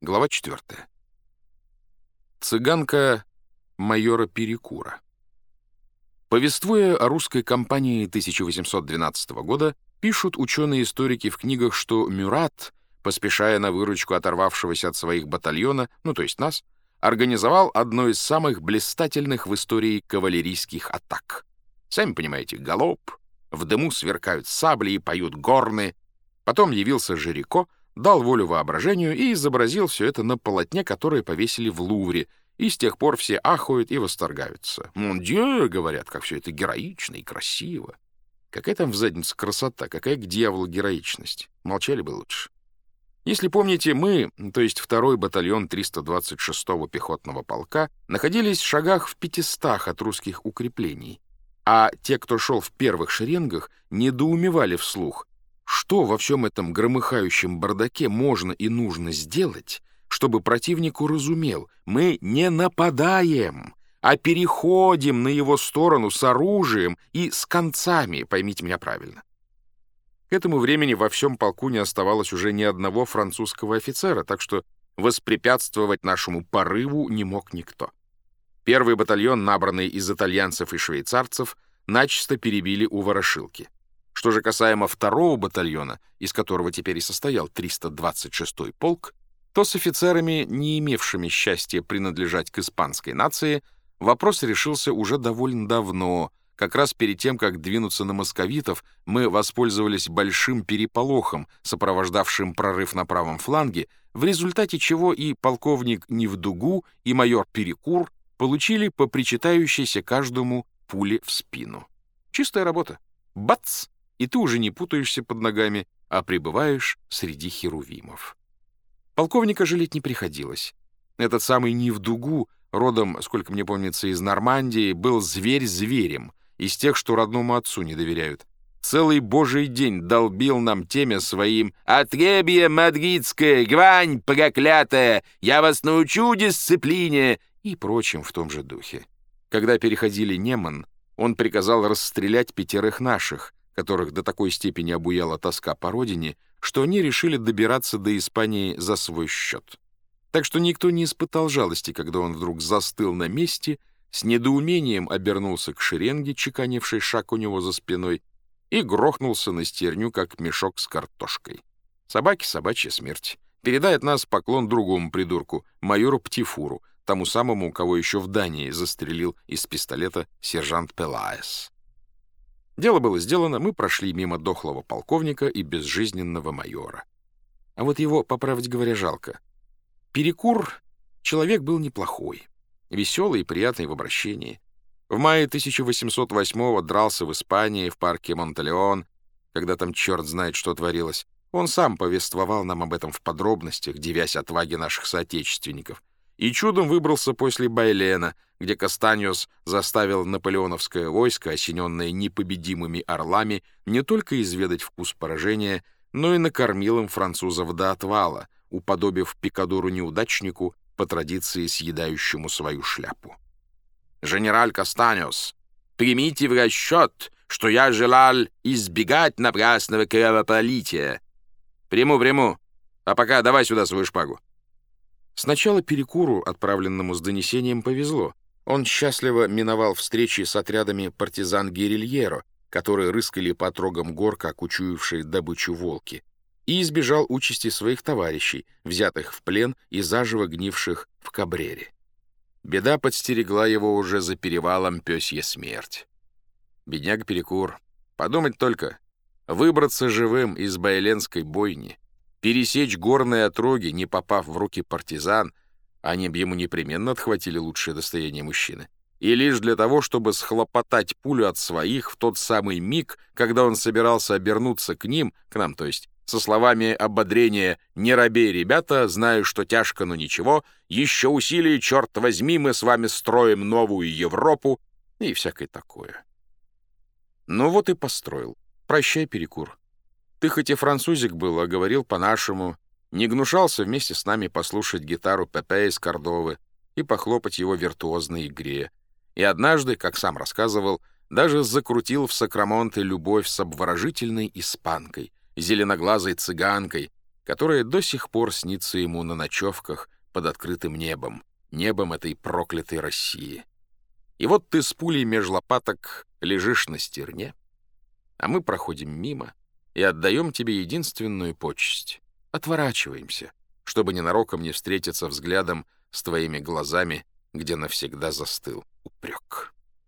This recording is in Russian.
Глава 4. Цыганка майора Перекура. Повествуя о русской кампании 1812 года, пишут ученые-историки в книгах, что Мюрат, поспешая на выручку оторвавшегося от своих батальона, ну то есть нас, организовал одно из самых блистательных в истории кавалерийских атак. Сами понимаете, галоп, в дыму сверкают сабли и поют горны. Потом явился Жирико, дал волю воображению и изобразил все это на полотне, которое повесили в Лувре, и с тех пор все ахают и восторгаются. «Мондиeu!» — говорят, как все это героично и красиво. Какая там в заднице красота, какая к дьяволу героичность. Молчали бы лучше. Если помните, мы, то есть второй батальон 326-го пехотного полка, находились в шагах в пятистах от русских укреплений, а те, кто шел в первых шеренгах, недоумевали вслух, что во всем этом громыхающем бардаке можно и нужно сделать, чтобы противник уразумел, мы не нападаем, а переходим на его сторону с оружием и с концами, поймите меня правильно. К этому времени во всем полку не оставалось уже ни одного французского офицера, так что воспрепятствовать нашему порыву не мог никто. Первый батальон, набранный из итальянцев и швейцарцев, начисто перебили у Ворошилки. Что же касаемо второго батальона, из которого теперь и состоял 326-й полк, то с офицерами, не имевшими счастья принадлежать к испанской нации, вопрос решился уже довольно давно, как раз перед тем, как двинуться на московитов, мы воспользовались большим переполохом, сопровождавшим прорыв на правом фланге, в результате чего и полковник Невдугу, и майор Перекур получили по причитающейся каждому пуле в спину. Чистая работа. Бац! И ты уже не путаешься под ногами, а пребываешь среди херувимов. Полковника жалеть не приходилось. Этот самый Невдугу, родом, сколько мне помнится, из Нормандии, был зверь зверем — из тех, что родному отцу не доверяют. Целый божий день долбил нам теме своим «Отребье мадридское, гвань проклятая, я вас научу дисциплине» и прочим в том же духе. Когда переходили Неман, он приказал расстрелять пятерых наших, которых до такой степени обуяла тоска по родине, что они решили добираться до Испании за свой счет. Так что никто не испытал жалости, когда он вдруг застыл на месте с недоумением обернулся к шеренге, чеканившей шаг у него за спиной, и грохнулся на стерню, как мешок с картошкой. Собаки — собачья смерть. Передает нас поклон другому придурку, майору Птифуру, тому самому, кого еще в Дании застрелил из пистолета сержант Пелаес. Дело было сделано, мы прошли мимо дохлого полковника и безжизненного майора. А вот его, по правде говоря, жалко. Перекур человек был неплохой веселый и приятный в обращении. В мае 1808-го дрался в Испании, в парке Монталеон, когда там черт знает, что творилось. Он сам повествовал нам об этом в подробностях, девясь отваге наших соотечественников. И чудом выбрался после Байлена, где Кастаньос заставил наполеоновское войско, осененное непобедимыми орлами, не только изведать вкус поражения, но и накормил им французов до отвала, уподобив пикадору-неудачнику по традиции съедающему свою шляпу. «Генераль Кастаниос, примите в расчет, что я желал избегать напрасного кровопролития. Приму, приму. А пока давай сюда свою шпагу». Сначала Перекуру, отправленному с донесением, повезло. Он счастливо миновал встречи с отрядами партизан Герильеро, которые рыскали по отрогам гор, как учуявшие добычу волки и избежал участи своих товарищей, взятых в плен и заживо гнивших в Кабрере. Беда подстерегла его уже за перевалом пёсья смерть. Бедняк Перекур. Подумать только. Выбраться живым из байленской бойни, пересечь горные отроги, не попав в руки партизан, они бы ему непременно отхватили лучшее достояние мужчины. И лишь для того, чтобы схлопотать пулю от своих в тот самый миг, когда он собирался обернуться к ним, к нам, то есть, со словами ободрения «Не робей, ребята, знаю, что тяжко, но ничего, еще усилий, черт возьми, мы с вами строим новую Европу» и всякое такое. Ну вот и построил. Прощай, перекур. Ты хоть и французик был, а говорил по-нашему, не гнушался вместе с нами послушать гитару Пепе из Кордовы и похлопать его виртуозной игре. И однажды, как сам рассказывал, даже закрутил в Сакрамонте любовь с обворожительной испанкой — зеленоглазой цыганкой, которое до сих пор снится ему на ночевках под открытым небом, небом этой проклятой России. И вот ты с пулей меж лопаток лежишь на стерне, а мы проходим мимо и отдаем тебе единственную почесть. Отворачиваемся, чтобы ненароком не встретиться взглядом с твоими глазами, где навсегда застыл упрек.